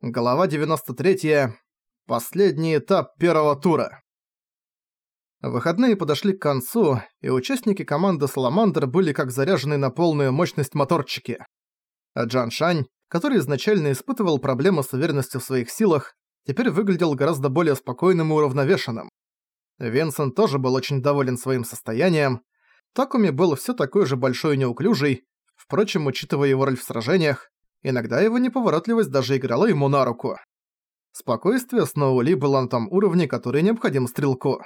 Глава 93. Последний этап первого тура. Выходные подошли к концу, и участники команды «Саламандр» были как заряжены на полную мощность моторчики. А Джан Шань, который изначально испытывал проблемы с уверенностью в своих силах, теперь выглядел гораздо более спокойным и уравновешенным. Винсент тоже был очень доволен своим состоянием. Такуми был все такой же большой и неуклюжий, впрочем, учитывая его роль в сражениях, Иногда его неповоротливость даже играла ему на руку. Спокойствие Сноули было на том уровне, который необходим стрелку.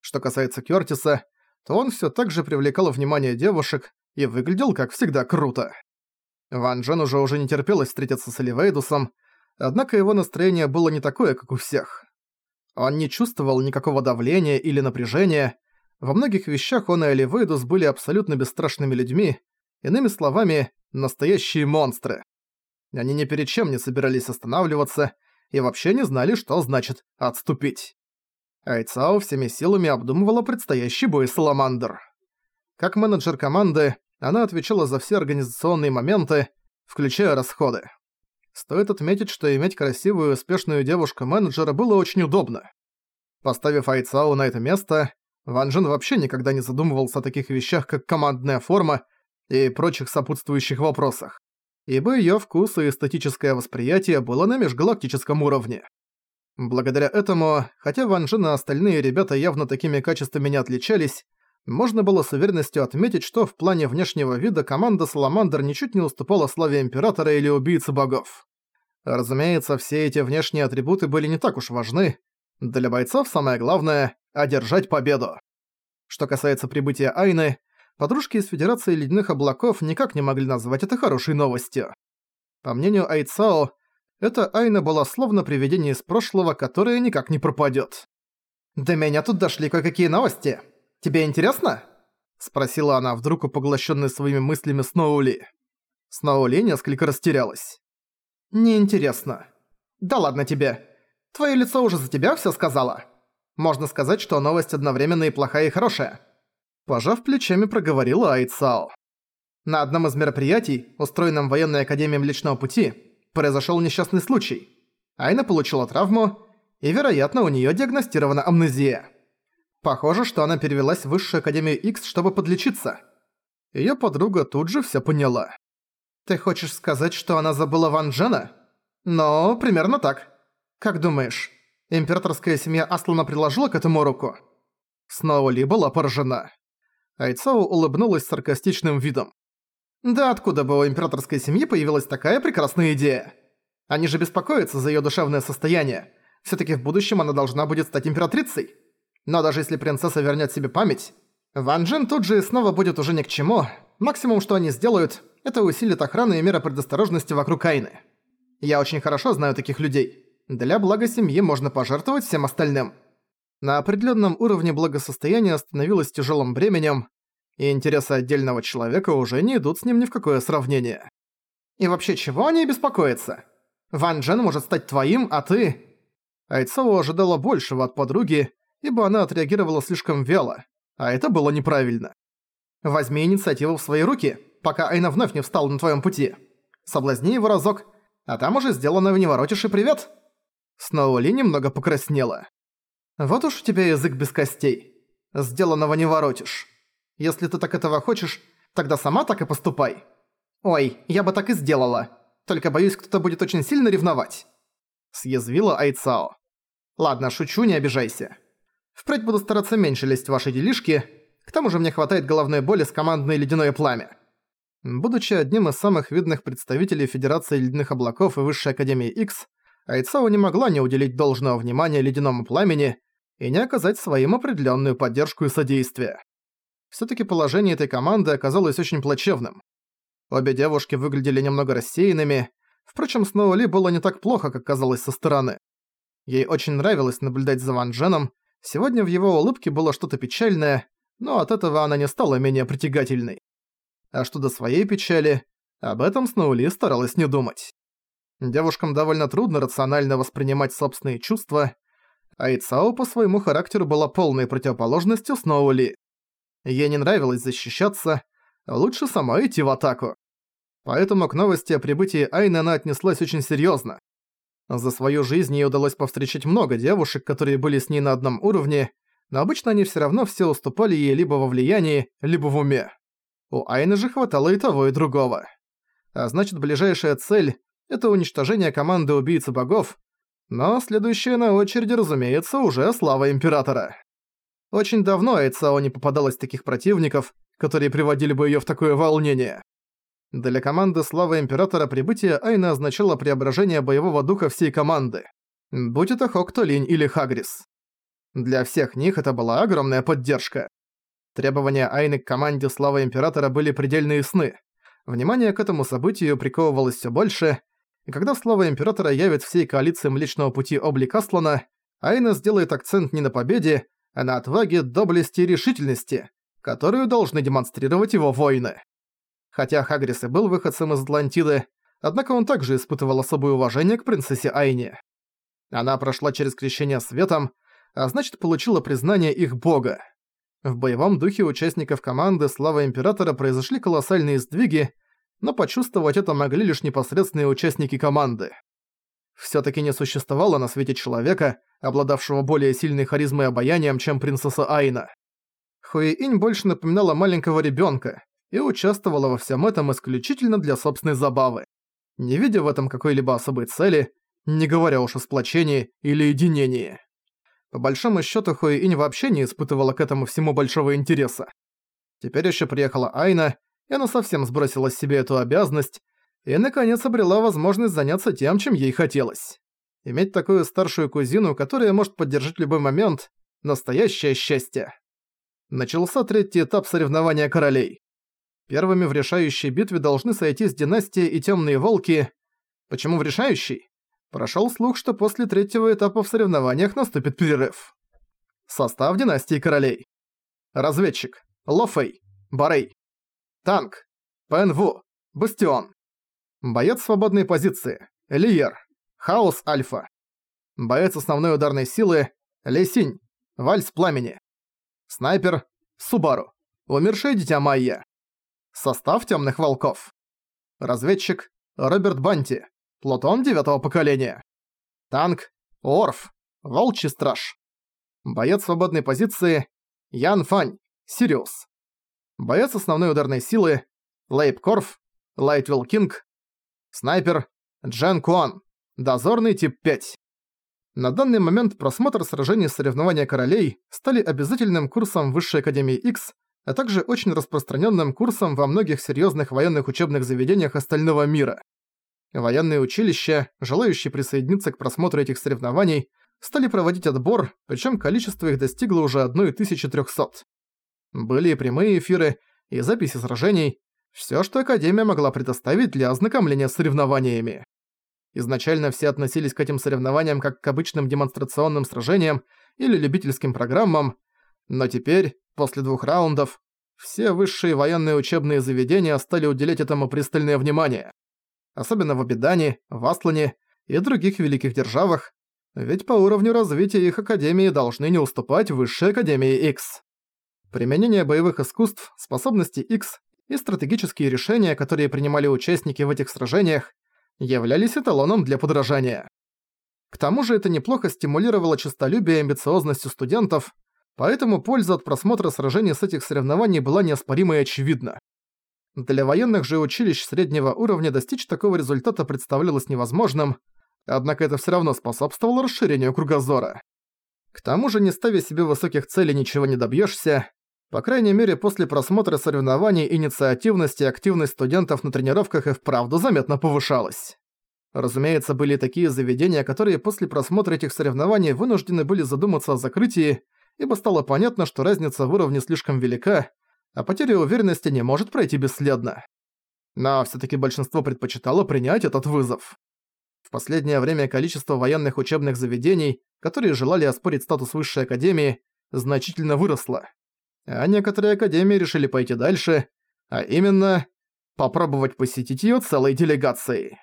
Что касается Кёртиса, то он всё так же привлекал внимание девушек и выглядел, как всегда, круто. Ван Джен уже уже не терпелось встретиться с Эливейдусом, однако его настроение было не такое, как у всех. Он не чувствовал никакого давления или напряжения, во многих вещах он и Эливейдус были абсолютно бесстрашными людьми, иными словами, настоящие монстры. Они ни перед чем не собирались останавливаться и вообще не знали, что значит «отступить». Айцао всеми силами обдумывала предстоящий бой Саламандр. Как менеджер команды, она отвечала за все организационные моменты, включая расходы. Стоит отметить, что иметь красивую и успешную девушку-менеджера было очень удобно. Поставив Айцао на это место, Ван Джен вообще никогда не задумывался о таких вещах, как командная форма и прочих сопутствующих вопросах ибо её вкус и эстетическое восприятие было на межгалактическом уровне. Благодаря этому, хотя Ван Джен и остальные ребята явно такими качествами не отличались, можно было с уверенностью отметить, что в плане внешнего вида команда Саламандр ничуть не уступала славе Императора или Убийцы Богов. Разумеется, все эти внешние атрибуты были не так уж важны. Для бойцов самое главное – одержать победу. Что касается прибытия Айны, подружки из Федерации Ледяных Облаков никак не могли назвать это хорошей новостью. По мнению Айцао, эта Айна была словно привидение из прошлого, которое никак не пропадёт. «До меня тут дошли кое-какие новости. Тебе интересно?» Спросила она вдруг у поглощенной своими мыслями Сноули. Сноули несколько растерялась. «Неинтересно. Да ладно тебе. Твоё лицо уже за тебя всё сказала. Можно сказать, что новость одновременно и плохая, и хорошая. Пожав плечами, проговорила Айцао. На одном из мероприятий, устроенном военной академией Млечного Пути, произошел несчастный случай. Айна получила травму, и, вероятно, у нее диагностирована амнезия. Похоже, что она перевелась в Высшую Академию X, чтобы подлечиться. Ее подруга тут же все поняла. «Ты хочешь сказать, что она забыла Ван Джена?» «Ну, примерно так. Как думаешь, императорская семья Аслана приложила к этому руку?» Снова Ли была поражена. Айцао улыбнулась саркастичным видом. «Да откуда бы у императорской семьи появилась такая прекрасная идея? Они же беспокоятся за её душевное состояние. Всё-таки в будущем она должна будет стать императрицей. Но даже если принцесса вернёт себе память, Ван Джен тут же снова будет уже ни к чему. Максимум, что они сделают, это усилит охрану и меры предосторожности вокруг Айны. Я очень хорошо знаю таких людей. Для блага семьи можно пожертвовать всем остальным на определенном уровне благосостояния становилось тяжелым бременем, и интересы отдельного человека уже не идут с ним ни в какое сравнение. И вообще, чего они беспокоятся? Ван Джен может стать твоим, а ты... Айцао ожидала большего от подруги, ибо она отреагировала слишком вяло, а это было неправильно. Возьми инициативу в свои руки, пока Айна вновь не встала на твоем пути. Соблазни его разок, а там уже сделано в не воротишь и привет. Сноули немного покраснела. Вот уж у тебя язык без костей. Сделанного не воротишь. Если ты так этого хочешь, тогда сама так и поступай. Ой, я бы так и сделала. Только боюсь, кто-то будет очень сильно ревновать. Съязвила Айцао. Ладно, шучу, не обижайся. Впредь буду стараться меньше лезть в ваши делишки. К тому же мне хватает головной боли с командной «Ледяное пламя». Будучи одним из самых видных представителей Федерации Ледяных Облаков и Высшей Академии X, Айцао не могла не уделить должного внимания ледяному пламени и не оказать своим определенную поддержку и содействие. Всё-таки положение этой команды оказалось очень плачевным. Обе девушки выглядели немного рассеянными, впрочем, Сноули было не так плохо, как казалось со стороны. Ей очень нравилось наблюдать за Ван Дженом, сегодня в его улыбке было что-то печальное, но от этого она не стала менее притягательной. А что до своей печали, об этом Сноули старалась не думать. Девушкам довольно трудно рационально воспринимать собственные чувства, а Ицао по своему характеру была полной противоположностью Сноули. Ей не нравилось защищаться, лучше сама идти в атаку. Поэтому к новости о прибытии Айны она отнеслась очень серьёзно. За свою жизнь ей удалось повстречать много девушек, которые были с ней на одном уровне, но обычно они все равно все уступали ей либо во влиянии, либо в уме. У Айны же хватало и того, и другого. А значит, ближайшая цель — это уничтожение команды убийцы богов, но следующая на очереди, разумеется, уже слава Императора. Очень давно Айцао не попадалось таких противников, которые приводили бы её в такое волнение. Для команды Слава Императора прибытие Айна означало преображение боевого духа всей команды. Будь это Хоктолинь или Хагрис. Для всех них это была огромная поддержка. Требования Айны к команде Слава Императора были предельно ясны. Внимание к этому событию приковывалось все больше, и когда Слава Императора явит всей коалиции Млечного Пути облик Аслана, Айна сделает акцент не на победе, а на отваге, доблести и решительности, которую должны демонстрировать его воины. Хотя Хагрис и был выходцем из Атлантиды, однако он также испытывал особое уважение к принцессе Айне. Она прошла через крещение светом, а значит получила признание их бога. В боевом духе участников команды Слава Императора произошли колоссальные сдвиги, но почувствовать это могли лишь непосредственные участники команды. Всё-таки не существовало на свете человека, обладавшего более сильной харизмой и обаянием, чем принцесса Айна. Хуиинь больше напоминала маленького ребёнка и участвовала во всем этом исключительно для собственной забавы, не видя в этом какой-либо особой цели, не говоря уж о сплочении или единении. По большому счету Хуэинь вообще не испытывала к этому всему большого интереса. Теперь еще приехала Айна, и она совсем сбросила с себя эту обязанность и, наконец, обрела возможность заняться тем, чем ей хотелось. Иметь такую старшую кузину, которая может поддержать любой момент – настоящее счастье. Начался третий этап соревнования королей. Первыми в решающей битве должны сойтись династия и темные волки. Почему в решающей? Прошел слух, что после третьего этапа в соревнованиях наступит перерыв. Состав династии королей. Разведчик. Лофей. Барей. Танк. ПНВ. Бастион. Боец свободной позиции. Лиер. Хаос Альфа. Боец основной ударной силы. Лесинь. Вальс пламени. Снайпер. Субару. Умершее дитя Майя. Состав Темных Волков. Разведчик. Роберт Банти. Плутон девятого поколения. Танк. Орф. Волчий страж. Боец свободной позиции. Ян Фань. Сириус. Боец основной ударной силы. Лейб Корф. Лайтвилл Кинг. Снайпер. Джен Куан. Дозорный тип 5. На данный момент просмотр сражений соревнования королей стали обязательным курсом Высшей Академии X, а также очень распространенным курсом во многих серьезных военных учебных заведениях остального мира. Военные училища, желающие присоединиться к просмотру этих соревнований, стали проводить отбор, причем количество их достигло уже 1300. Были и прямые эфиры, и записи сражений, все, что Академия могла предоставить для ознакомления с соревнованиями. Изначально все относились к этим соревнованиям как к обычным демонстрационным сражениям или любительским программам, но теперь, после двух раундов, все высшие военные учебные заведения стали уделять этому пристальное внимание особенно в Абидане, в Аслане и других великих державах, ведь по уровню развития их академии должны не уступать высшей академии X. Применение боевых искусств, способности X и стратегические решения, которые принимали участники в этих сражениях, являлись эталоном для подражания. К тому же это неплохо стимулировало честолюбие и амбициозность у студентов, поэтому польза от просмотра сражений с этих соревнований была неоспорима и очевидна. Для военных же училищ среднего уровня достичь такого результата представлялось невозможным, однако это всё равно способствовало расширению кругозора. К тому же, не ставя себе высоких целей, ничего не добьёшься. По крайней мере, после просмотра соревнований инициативность и активность студентов на тренировках и вправду заметно повышалась. Разумеется, были такие заведения, которые после просмотра этих соревнований вынуждены были задуматься о закрытии, ибо стало понятно, что разница в уровне слишком велика, а потеря уверенности не может пройти бесследно. Но всё-таки большинство предпочитало принять этот вызов. В последнее время количество военных учебных заведений, которые желали оспорить статус высшей академии, значительно выросло. А некоторые академии решили пойти дальше, а именно попробовать посетить её целой делегацией.